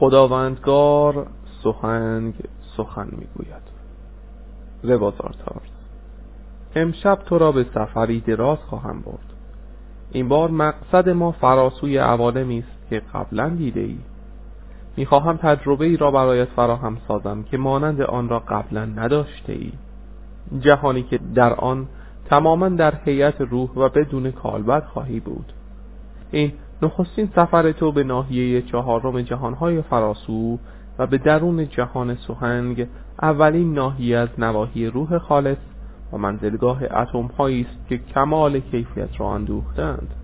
خداوندگار سخنگ سخن می‌گوید. روازارتارز امشب تو را به سفری دراز خواهم برد. این بار مقصد ما فراسوی عوالمی است که قبلا دیده ای می‌خواهم تجربه ای را برایت فراهم سازم که مانند آن را قبلا نداشته ای جهانی که در آن تماما در هیئت روح و بدون کالبد خواهی بود. این نخستین سفر تو به ناحیه چهارم جهانهای فراسو و به درون جهان سوهنگ اولین ناحیه از نواحی روح خالص و منزلگاه اتم هایی است که کمال کیفیت را اندوختند.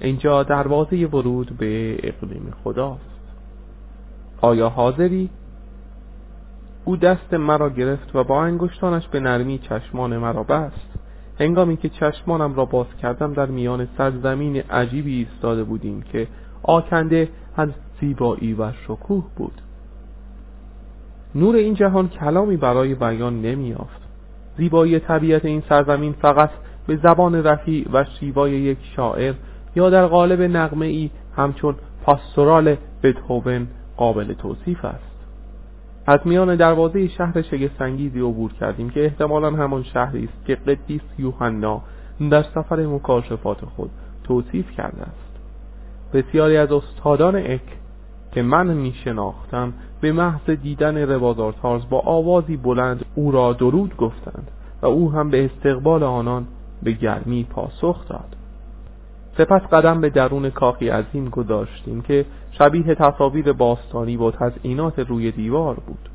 اینجا دروازه ورود به اقلیم خداست. آیا حاضری؟ او دست مرا گرفت و با انگشتانش به نرمی چشمان مرا بست. هنگامی که چشمانم را باز کردم در میان سرزمین عجیبی ایستاده بودیم که آکنده از زیبایی و شکوه بود. نور این جهان کلامی برای بیان نمیافت زیبایی طبیعت این سرزمین فقط به زبان رفیع و شیوای یک شاعر یا در قالب نغمه ای همچون پاستورال بتهوون قابل توصیف است. از میان دروازه شهر شگفتانگیزی عبور کردیم که احتمالا همان شهری است که قدیس یوحنا در سفر مکاشفات خود توصیف کرده است. بسیاری از استادان اک که من می شناختم به محض دیدن روازارتارز با آوازی بلند او را درود گفتند و او هم به استقبال آنان به گرمی پاسخ داد. سپس قدم به درون کاخی عظیم گذاشتیم که شبیه تصاویر باستانی با تزئینات روی دیوار بود.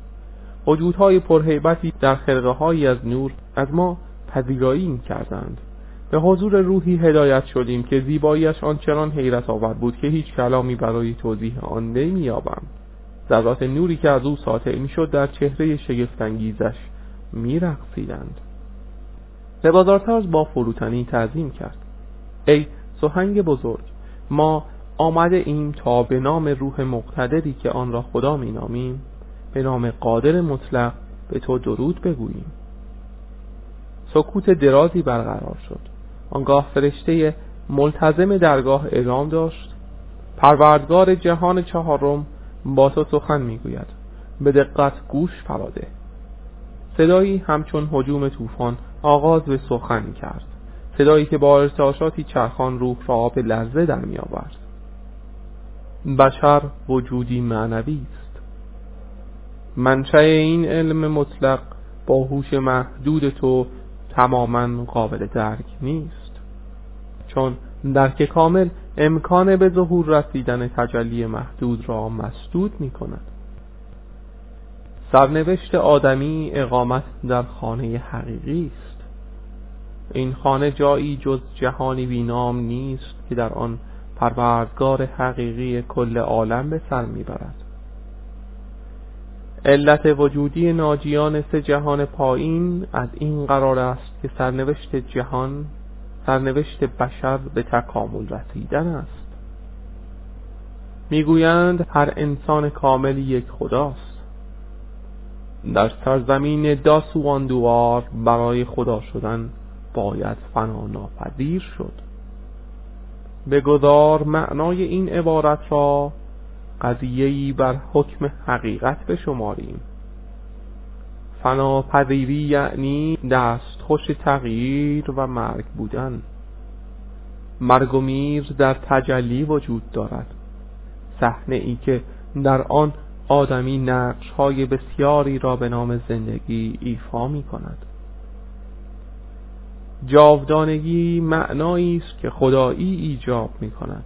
وجودهای پرهیبتی در خرقه از نور از ما پذیرایی کردند به حضور روحی هدایت شدیم که زیباییش آنچنان حیرت آور بود که هیچ کلامی برای توضیح آن نمییابم. ذرات نوری که از او ساطع می‌شد در چهره شگفتانگیزش میرقصیدند. بازارتاز با فروتنی تعظیم کرد. ای سهنگ بزرگ. ما آمده ایم تا به نام روح مقتدری که آن را خدا می نامیم به نام قادر مطلق به تو درود بگوییم. سکوت درازی برقرار شد. آنگاه فرشته ملتزم درگاه اعلام داشت پروردگار جهان چهارم با تو سخن می‌گوید. به دقت گوش فراده صدایی همچون حجوم طوفان آغاز به سخن کرد. صدایی که با ارتعاشاتی چرخان روح را به لرزه در می آورد. بشر وجودی معنوی است. منشأ این علم مطلق با هوش محدود تو تماما قابل درک نیست. چون درک کامل امکان به ظهور رسیدن تجلی محدود را مسدود می کند. سرنوشت آدمی اقامت در خانه حقیقی است. این خانه جایی جز جهانی بینام نیست که در آن پروردگار حقیقی کل عالم به سر می‌برد. علت وجودی ناجیان سه جهان پایین از این قرار است که سرنوشت جهان سرنوشت بشر به تکامل رسیدن است. می‌گویند هر انسان کامل یک خداست. در سرزمین داسواندوار برای خدا شدن باید فنا ناپذیر شد. بگذار معنای این عبارت را قضیهی بر حکم حقیقت بشماریم. فناپذیری یعنی دست خوش تغییر و مرگ بودن. مرگ و میر در تجلی وجود دارد. صحنه ای که در آن آدمی نقش های بسیاری را به نام زندگی ایفا می کند جاودانگی معنایی است که خدایی ایجاب می کند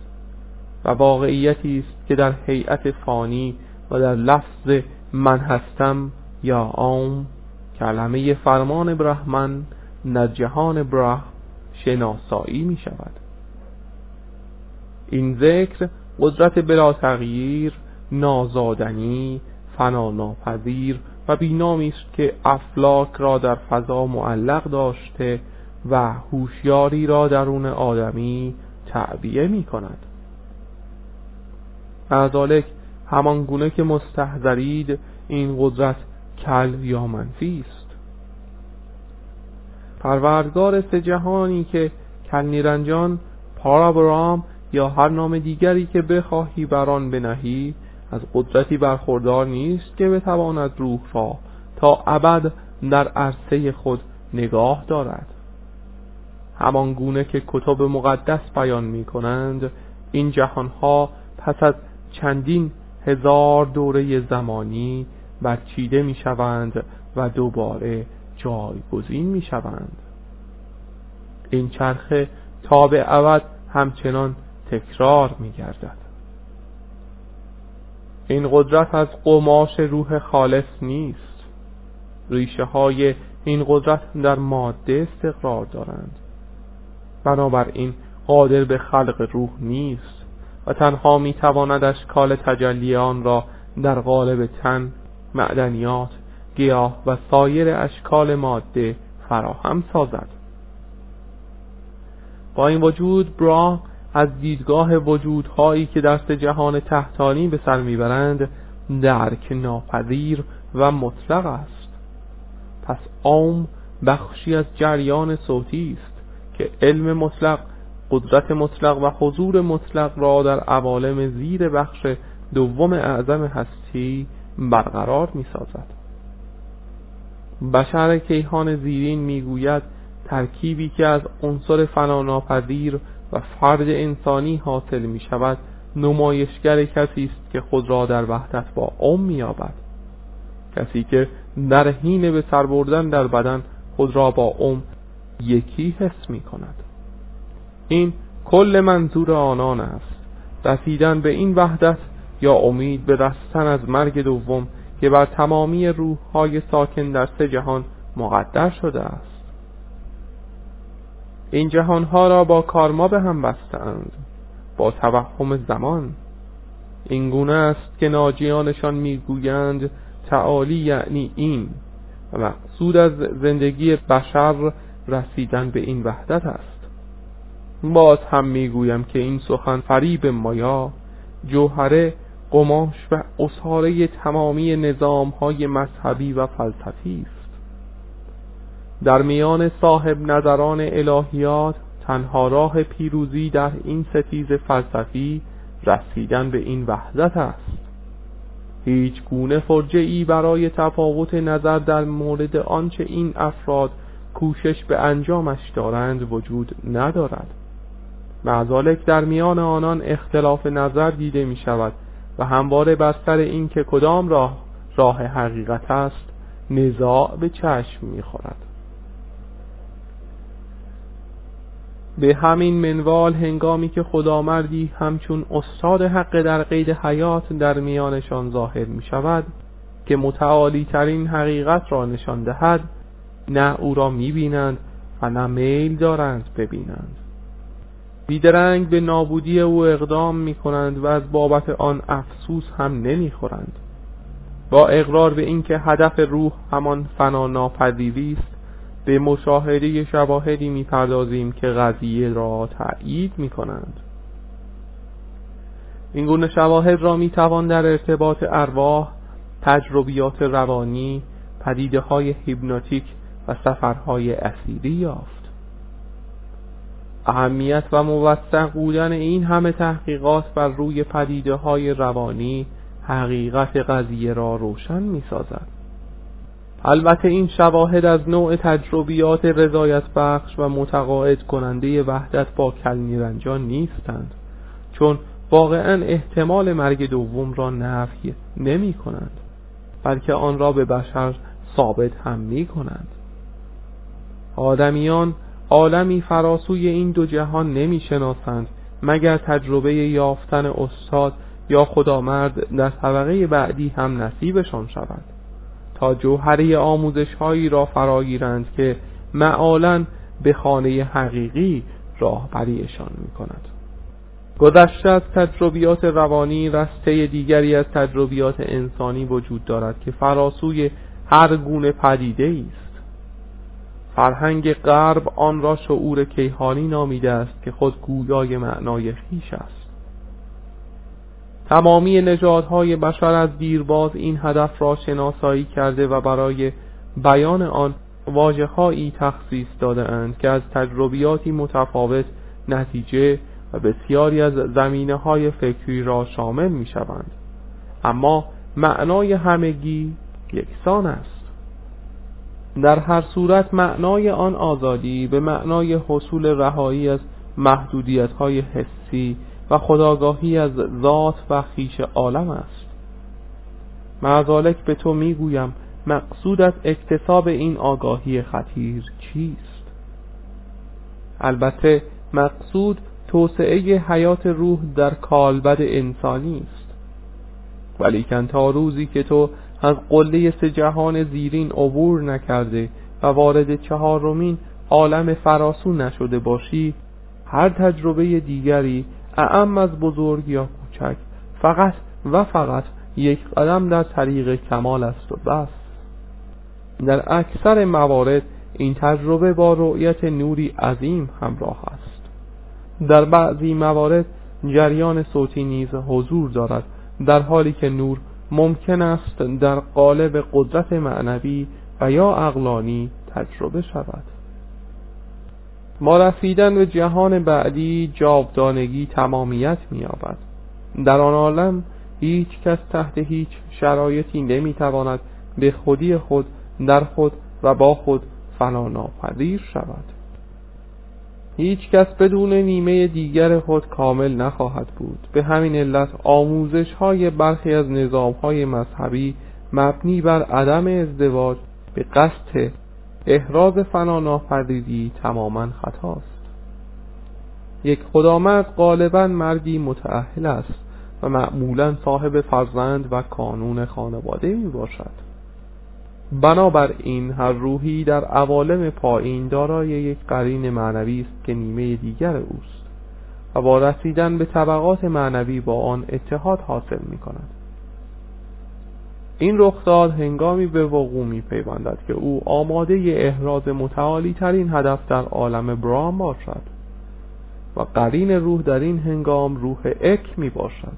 و واقعیتی است که در هیئت فانی و در لفظ من هستم یا آم کلمه فرمان برهمن در جهان بره شناسایی می شود این ذکر قدرت بلا تغییر نازادنی فنا ناپذیر و بینامی است که افلاک را در فضا معلق داشته و هوشیاری را درون آدمی تعبیه می کند ذالک همان گونه که مستحضرید این قدرت کل یا منفی است. پروردگار سه جهانی که کل نیرنجان پارابرام یا هر نام دیگری که بخواهی بر آن بنهی از قدرتی برخوردار نیست که بتواند روح را تا ابد در عرصه خود نگاه دارد. همان گونه که کتب مقدس بیان می کنند این جهانها پس از چندین هزار دوره زمانی برچیده می شوند و دوباره جایگزین می شوند این چرخه تا به عوض همچنان تکرار می گردد این قدرت از قماش روح خالص نیست. ریشه های این قدرت در ماده استقرار دارند. بنابراین قادر به خلق روح نیست و تنها می تواند اشکال تجلی آن را در قالب تن معدنیات گیاه و سایر اشکال ماده فراهم سازد. با این وجود برا از دیدگاه وجودهایی که دست جهان تحتانی به سر می‌برند درک ناپذیر و مطلق است. پس عام بخشی از جریان صوتی است. که علم مطلق قدرت مطلق و حضور مطلق را در عوالم زیر بخش دوم اعظم هستی برقرار می سازد بشر کیهان زیرین می‌گوید ترکیبی که از عنصر فناناپذیر و فرد انسانی حاصل می شود نمایشگر کسی است که خود را در وحدت با ام مییابد. کسی که در حین به سر بردن در بدن خود را با ام یکی حس می کند این کل منظور آنان است. رسیدن به این وحدت یا امید به رستن از مرگ دوم که بر تمامی روح های ساکن در سه جهان مقدر شده است. این جهانها را با کارما به هم بستند. با توهم زمان. این گونه است که ناجیانشان می‌گویند تعالی یعنی این و مقصود از زندگی بشر رسیدن به این وحدت است. باز هم می‌گویم که این سخن فریب مایا جوهره قماش و اصاره تمامی نظام های مذهبی و فلسفی است. در میان صاحب نظران الهیات تنها راه پیروزی در این ستیز فلسفی رسیدن به این وحدت است. هیچ گونه فرجه برای تفاوت نظر در مورد آنچه این افراد کوشش به انجامش دارند وجود ندارد. معذالک در میان آنان اختلاف نظر دیده می شود و همواره بر سر این که کدام راه راه حقیقت است نزاع به چشم می خورد به همین منوال هنگامی که خدامردی همچون استاد حق در قید حیات در میانشان ظاهر می شود که متعالی ترین حقیقت را نشان دهد نه او را می بینند و نه میل دارند ببینند. بیدرنگ به نابودی او اقدام می کنند و از بابت آن افسوس هم نمی خورند با اقرار به اینکه هدف روح همان فنا ناپذیری است به مشاهده شواهدی می‌پردازیم که قضیه را تأیید می‌کنند. این گونه شواهد را می‌توان در ارتباط ارواح تجربیات روانی پدیده های هیپنوتیک و سفرهای اسیری یافت. اهمیت و موثق بودن این همه تحقیقات بر روی پدیده های روانی حقیقت قضیه را روشن می سازد البته این شواهد از نوع تجربیات رضایت بخش و متقاعد کننده وحدت با کلمیرنجان نیستند چون واقعا احتمال مرگ دوم را نفی نمی کنند بلکه آن را به بشر ثابت هم می کنند آدمیان عالمی فراسوی این دو جهان نمی شناسند مگر تجربه یافتن استاد یا خدامرد در طبقه بعدی هم نصیبشان شود؟ تا جوهره آموزش هایی را فراگیرند که معالا به خانه حقیقی راهبریشان می کند گذشته از تجربیات روانی رسته دیگری از تجربیات انسانی وجود دارد که فراسوی هر گونه پدیده است. فرهنگ غرب آن را شعور کیهانی نامیده است که خود گویای معنای خیش است. تمامی نژادهای بشر از دیرباز این هدف را شناسایی کرده و برای بیان آن واجههایی تخصیص داده اند که از تجربیاتی متفاوت نتیجه و بسیاری از زمینه های فکری را شامل می شوند اما معنای همگی یکسان است. در هر صورت معنای آن آزادی به معنای حصول رهایی از محدودیت های حسی و خداگاهی از ذات و خیش عالم است. معذالک به تو می‌گویم مقصود از اکتساب این آگاهی خطیر چیست؟ البته مقصود توسعه حیات روح در کالبد انسانی است. ولیکن تا روزی که تو از قله سه جهان زیرین عبور نکرده و وارد چهارمین عالم فراسو نشده باشی هر تجربه دیگری اعم از بزرگ یا کوچک فقط و فقط یک قدم در طریق کمال است و بس. در اکثر موارد این تجربه با رؤیت نوری عظیم همراه است. در بعضی موارد جریان صوتی نیز حضور دارد در حالی که نور ممکن است در قالب قدرت معنوی و یا اقلانی تجربه شود. ما رسیدن به جهان بعدی جاودانگی تمامیت می‌یابد. در آن عالم هیچ کس تحت هیچ شرایطی نمی‌تواند به خودی خود در خود و با خود فنا ناپذیر شود. هیچ کس بدون نیمه دیگر خود کامل نخواهد بود. به همین علت آموزش های برخی از نظام های مذهبی مبنی بر عدم ازدواج به قصد احراز فنا ناپذیری تماما خطاست. یک خدامت غالبا مردی متأهل است و معمولا صاحب فرزند و کانون خانواده می باشد بنابراین هر روحی در عوالم پایین دارای یک قرین معنوی است که نیمه دیگر اوست و با رسیدن به طبقات معنوی با آن اتحاد حاصل می کند این رخداد هنگامی به وقوع می پیوندد که او آماده احراز متعالی ترین هدف در عالم برام باشد و قرین روح در این هنگام روح اک می باشد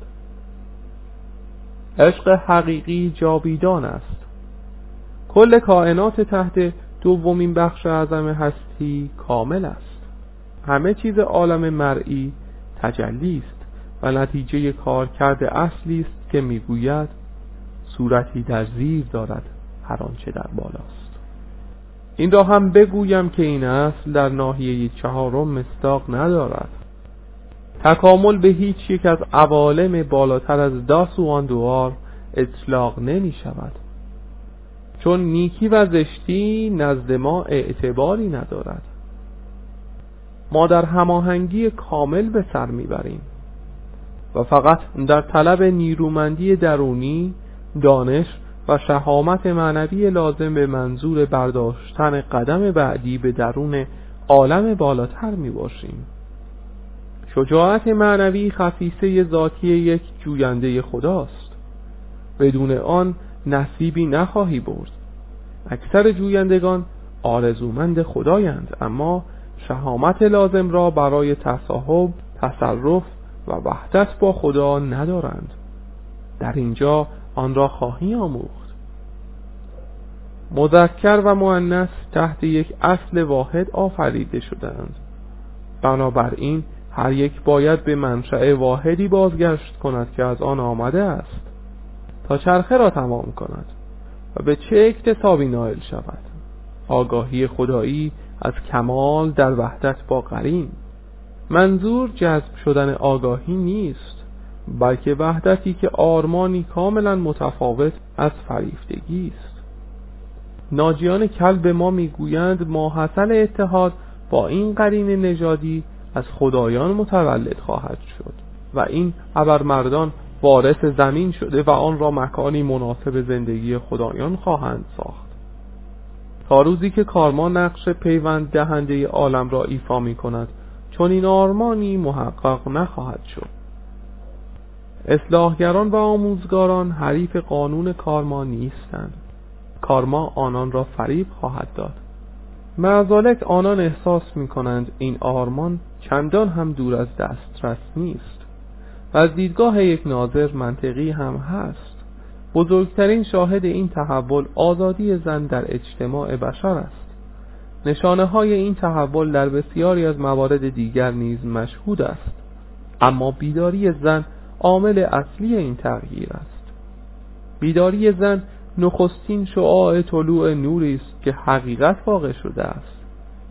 عشق حقیقی جاویدان است. کل کائنات تحت دومین بخش اعظم هستی کامل است. همه چیز عالم مرئی تجلی است و نتیجه کارکرد اصلی است که می‌گوید صورتی در زیر دارد هر آنچه در بالاست. این را هم بگویم که این اصل در ناحیه چهارم مستاق ندارد. تکامل به هیچ یک از عوالم بالاتر از داسوان دوار اطلاق نمی شود چون نیکی و زشتی نزد ما اعتباری ندارد. ما در هماهنگی کامل به سر می‌بریم و فقط در طلب نیرومندی درونی دانش و شهامت معنوی لازم به منظور برداشتن قدم بعدی به درون عالم بالاتر می باشیم شجاعت معنوی خصیصه ذاتی یک جوینده خداست. بدون آن نصیبی نخواهی برد. اکثر جویندگان آرزومند خدایند اما شهامت لازم را برای تصاحب تصرف و وحدت با خدا ندارند. در اینجا آن را خواهی آموخت. مذکر و مؤنث تحت یک اصل واحد آفریده شدند. بنابراین هر یک باید به منشأ واحدی بازگشت کند که از آن آمده است. تا چرخه را تمام کند. و به چه اکتسابی نائل شود؟ آگاهی خدایی از کمال در وحدت با قرین. منظور جذب شدن آگاهی نیست بلکه وحدتی که آرمانی کاملا متفاوت از فریفتگی است. ناجیان کل به ما می‌گویند ماحصل اتحاد با این قرین نژادی از خدایان متولد خواهد شد و این ابرمردان وارث زمین شده و آن را مکانی مناسب زندگی خدایان خواهند ساخت. تا روزی که کارما نقش پیوند دهنده عالم را ایفا می کند چون این آرمانی محقق نخواهد شد. اصلاحگران و آموزگاران حریف قانون کارما نیستند. کارما آنان را فریب خواهد داد. معذالک آنان احساس می کنند این آرمان چندان هم دور از دسترس نیست. از دیدگاه یک ناظر منطقی هم هست. بزرگترین شاهد این تحول آزادی زن در اجتماع بشر است. نشانه های این تحول در بسیاری از موارد دیگر نیز مشهود است. اما بیداری زن عامل اصلی این تغییر است. بیداری زن نخستین شعاع طلوع نوری است که حقیقت واقع شده است.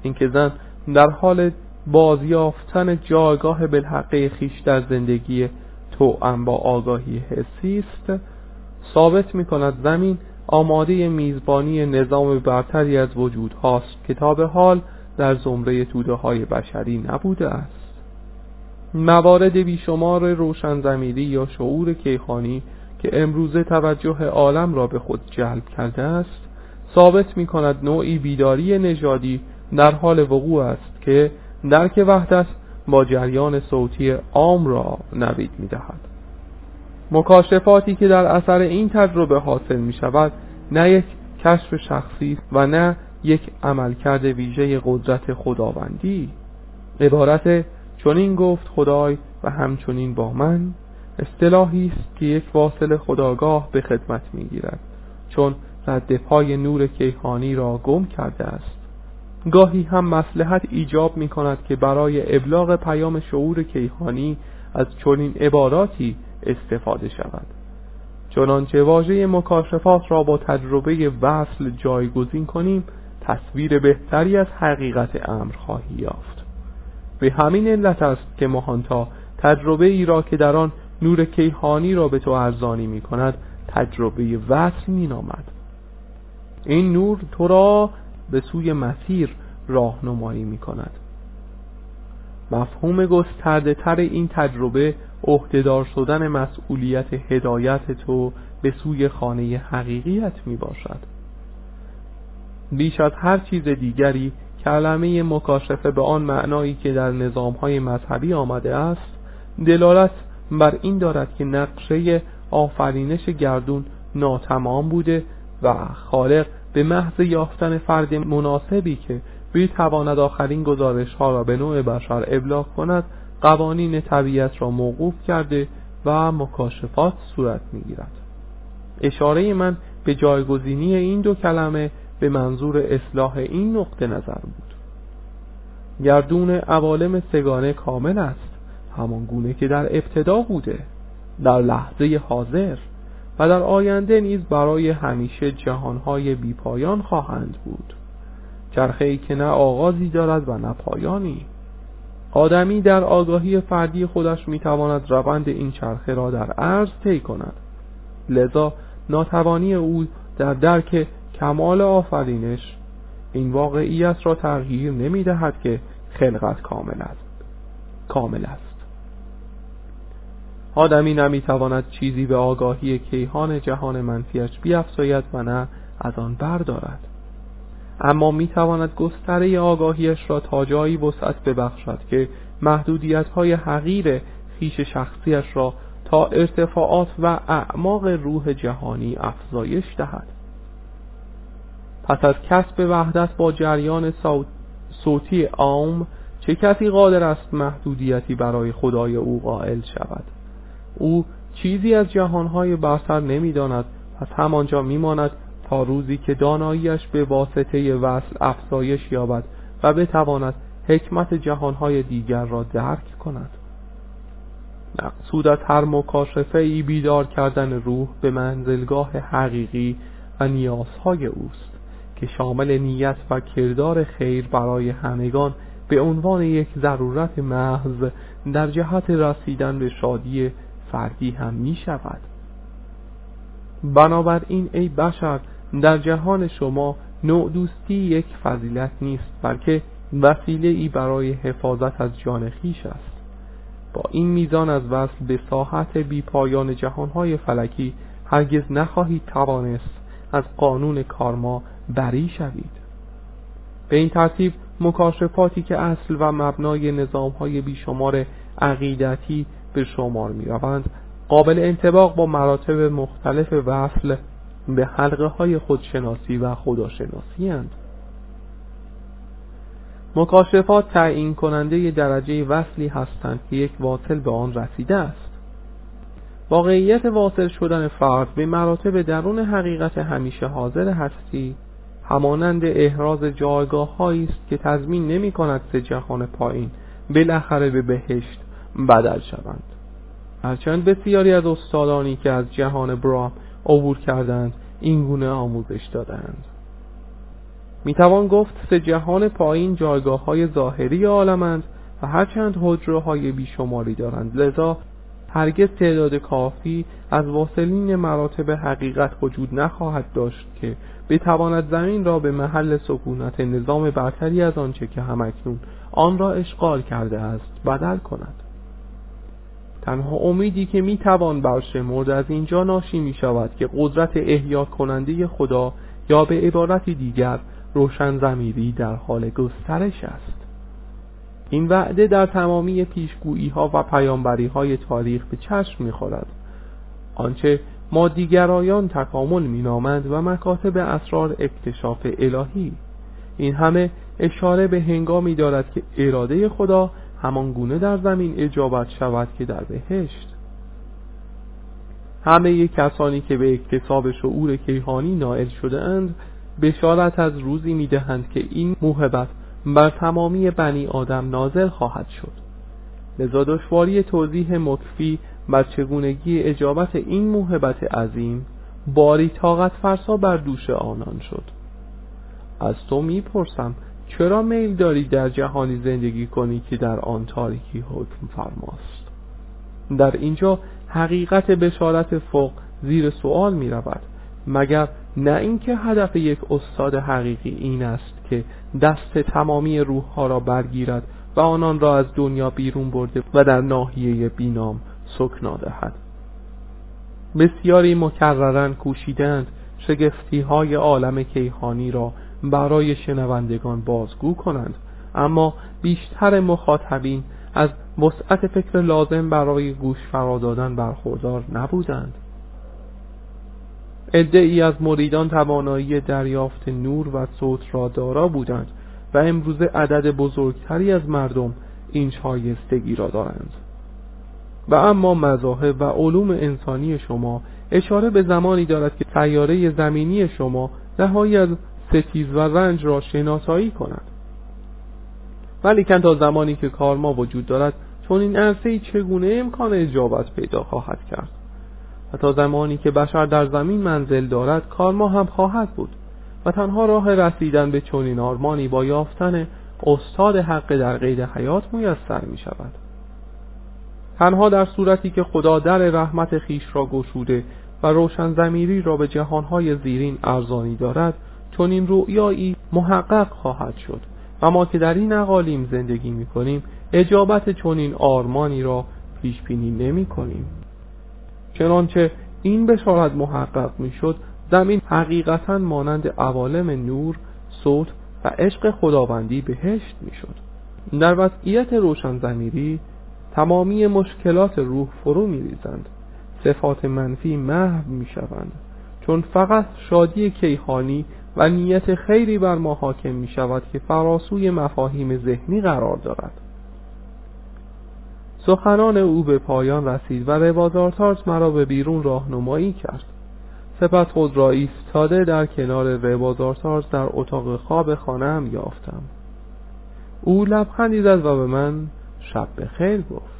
اینکه زن در حال بازیافتن جایگاه بالحقه خیش در زندگی توأم با آگاهی حسی است. ثابت می کند زمین آماده میزبانی نظام برتری از وجود هاست. که حال در زمره توده های بشری نبوده است. موارد بیشمار روشن زمیری یا شعور کیخانی که امروزه توجه عالم را به خود جلب کرده است ثابت می کند نوعی بیداری نژادی در حال وقوع است که درک وحدت با جریان صوتی عام را نوید می دهد مکاشفاتی که در اثر این تجربه حاصل می شود نه یک کشف شخصی و نه یک عملکرد ویژه قدرت خداوندی. عبارت چنین گفت خدای و همچنین با من اصطلاحی است که یک واصل خداگاه به خدمت می‌گیرد چون رد پای نور کیهانی را گم کرده است. گاهی هم مسلحت ایجاب می کند که برای ابلاغ پیام شعور کیهانی از چنین عباراتی استفاده شود. چنانچه واژه مکاشفات را با تجربه وصل جایگزین کنیم تصویر بهتری از حقیقت امر خواهی یافت. به همین علت است که مهانتا تجربه ای را که در آن نور کیهانی را به تو ارزانی می کند تجربه وصل می نامد این نور تو را به سوی مسیر راهنمایی می کند مفهوم گسترده تر این تجربه عهدهدار شدن مسئولیت هدایت تو به سوی خانه حقیقیت می باشد بیش از هر چیز دیگری کلمه مکاشفه به آن معنایی که در نظامهای مذهبی آمده است دلالت بر این دارد که نقشه آفرینش گردون ناتمام بوده و خالق به محض یافتن فرد مناسبی که تواند آخرین گزارش ها را به نوع بشر ابلاغ کند قوانین طبیعت را موقوف کرده و مکاشفات صورت می‌گیرد. اشاره من به جایگزینی این دو کلمه به منظور اصلاح این نقطه نظر بود. گردون عوالم سگانه کامل است همان گونه که در ابتدا بوده در لحظه حاضر. و در آینده نیز برای همیشه جهانهای بیپایان خواهند بود. چرخه که نه آغازی دارد و نه پایانی. آدمی در آگاهی فردی خودش می‌تواند روند این چرخه را در عرض طی کند. لذا ناتوانی او در درک کمال آفرینش این واقعیت را تغییر نمی دهد که خلقت کامل است. کامل است. آدمی نمی‌تواند چیزی به آگاهی کیهان جهان منفیش بیافزاید و نه از آن بردارد. اما می‌تواند گستره آگاهیش را تا جایی وسعت ببخشد که محدودیت های حقیر خیش شخصیش را تا ارتفاعات و اعماق روح جهانی افزایش دهد. پس از کسب وحدت با جریان صوتی عام چه کسی قادر است محدودیتی برای خدای او قائل شود؟ او چیزی از جهانهای برتر نمی‌داند پس همانجا میماند تا روزی که داناییش به واسطه وصل افزایش یابد و بتواند حکمت جهانهای دیگر را درک کند. مقصود از هر مکاشفه ای بیدار کردن روح به منزلگاه حقیقی و نیازهای اوست که شامل نیت و کردار خیر برای همگان به عنوان یک ضرورت محض در جهت رسیدن به شادی فردی هم می شود بنابراین ای بشر در جهان شما نوع دوستی یک فضیلت نیست بلکه وسیله ای برای حفاظت از جان خیش است. با این میزان از وصل به ساحت بی پایان جهانهای فلکی هرگز نخواهید توانست از قانون کارما بری شوید. به این ترتیب مکاشفاتی که اصل و مبنای نظامهای بیشمار عقیدتی به شمار می روند قابل انتباق با مراتب مختلف وصل به حلقه های خودشناسی و خداشناسی هند. مکاشفات تعیین کننده درجه وصلی هستند که یک واصل به آن رسیده است واقعیت واصل شدن فرد به مراتب درون حقیقت همیشه حاضر هستی همانند احراز جایگاه است که تضمین نمی کند سه جهان پایین بالاخره به بهشت بدل شوند. هرچند بسیاری از استادانی که از جهان برام عبور کردند این گونه آموزش دادند. می‌توان گفت سه جهان پایین جایگاه های ظاهری عالمند و هرچند حجره های بیشماری دارند. لذا هرگز تعداد کافی از واصلین مراتب حقیقت وجود نخواهد داشت که بتواند زمین را به محل سکونت نظام برتری از آنچه که همکنون آن را اشغال کرده است بدل کند. تنها امیدی که می‌توان برشمرد از اینجا ناشی می شود که قدرت احیا کننده خدا یا به عبارتی دیگر روشن زمیری در حال گسترش است. این وعده در تمامی پیشگویی ها و پیامبری های تاریخ به چشم می‌خورد. آنچه مادیگرایان تکامل مینامند و مکاتب اسرار اکتشاف الهی. این همه اشاره به هنگامی دارد که اراده خدا همان گونه در زمین اجابت شود که در بهشت. همه کسانی که به اکتساب شعور کیهانی نائل شده اند بشارت از روزی می‌دهند که این موهبت بر تمامی بنی آدم نازل خواهد شد. لذا دشواری توضیح مکفی بر چگونگی اجابت این موهبت عظیم باری طاقت فرسا بر دوش آنان شد. از تو می‌پرسم چرا میل داری در جهانی زندگی کنی که در آن تاریکی حکم فرماست؟ در اینجا حقیقت بشارت فوق زیر سوال می رود مگر نه اینکه هدف یک استاد حقیقی این است که دست تمامی روح ها را برگیرد و آنان را از دنیا بیرون برده و در ناحیه بینام سکنا دهد بسیاری مکررن کوشیدند شگفتی های عالم کیهانی را برای شنوندگان بازگو کنند. اما بیشتر مخاطبین از وسعت فکر لازم برای گوش فرا دادن برخوردار نبودند. ای از مریدان توانایی دریافت نور و صوت را دارا بودند و امروز عدد بزرگتری از مردم این شایستگی را دارند. و اما مذاهب و علوم انسانی شما اشاره به زمانی دارد که سیاره زمینی شما نهایی از ستیز و رنج را شناسایی کند. ولیکن تا زمانی که کارما وجود دارد چون این عرصه چگونه امکان اجابت پیدا خواهد کرد؟ و تا زمانی که بشر در زمین منزل دارد کارما هم خواهد بود و تنها راه رسیدن به چنین آرمانی با یافتن استاد حق در قید حیات میسر می شود تنها در صورتی که خدا در رحمت خیش را گشوده و روشن زمیری را به جهانهای زیرین ارزانی دارد چون این رؤیایی محقق خواهد شد. و ما که در این اقالیم زندگی می کنیم اجابت چنین آرمانی را پیش بینی نمی کنیم چنانچه این بشارت محقق می شد زمین حقیقتا مانند عوالم نور صوت و عشق خداوندی بهشت می شد در وضعیت روشن زمیری تمامی مشکلات روح فرو می ریزند صفات منفی محو می شوند چون فقط شادی کیهانی و نیت خیری بر ما حاکم می شود که فراسوی مفاهیم ذهنی قرار دارد. سخنان او به پایان رسید و روازارتارس مرا به بیرون راهنمایی کرد. سپس خود را ایستاده در کنار روازارتارس در اتاق خواب خانه یافتم. او لبخندی زد و به من شب خیر گفت.